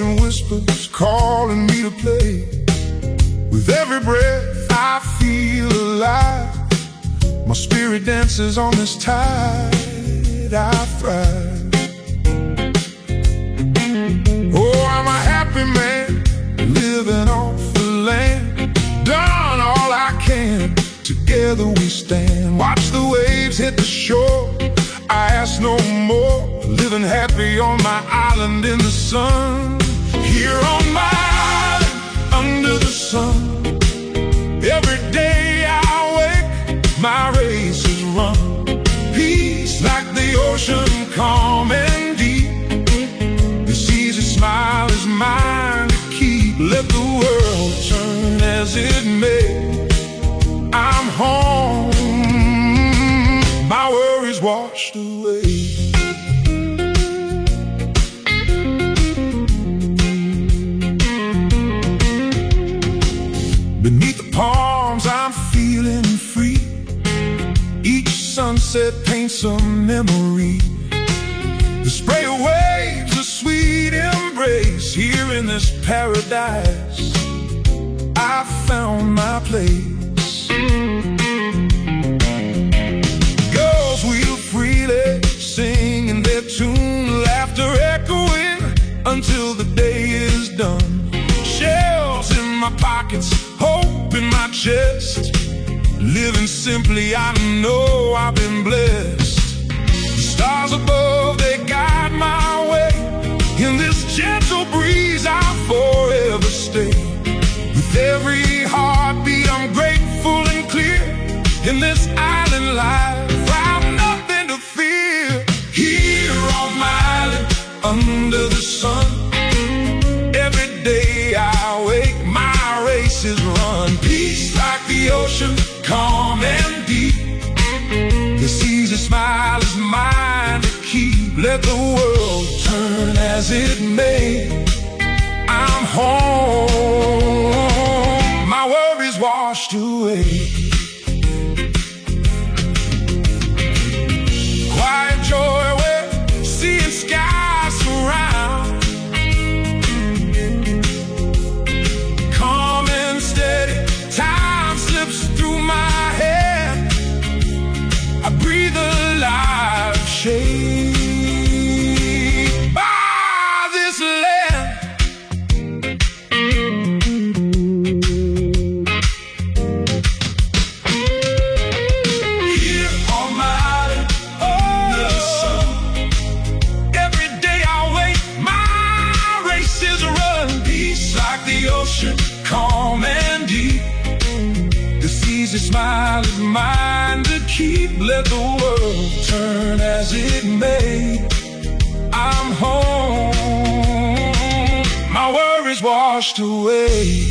whispers calling me to play. With every breath I feel alive. My spirit dances on this tide. I thrive. Oh, I'm a happy man living off the land. Done all I can. Together we stand. Watch the waves hit the shore. I ask no more. Living happy on my island in the sun. Ocean, calm and deep. This easy smile is mine to keep. Let the world turn as it may. I'm home, my worries washed away. Sunset paints a memory. The spray of waves, a sweet embrace. Here in this paradise, I found my place. Girls wheel freely, singing their tune, laughter echoing until the day is done. Shells in my pockets, hope in my chest. Living simply, I know I've been blessed. Stars above, they guide my way. In this gentle breeze, I'll forever stay. With every heartbeat, I'm grateful and clear. In this island life, I've nothing to fear. Here on my island, under the sun. Ocean, calm and deep. This easy smile is mine to keep. Let the world turn as it may. I'm home, my worries washed away. Quiet joy where sea and sky Easy smile is mine to keep. Let the world turn as it may. I'm home, my worries washed away.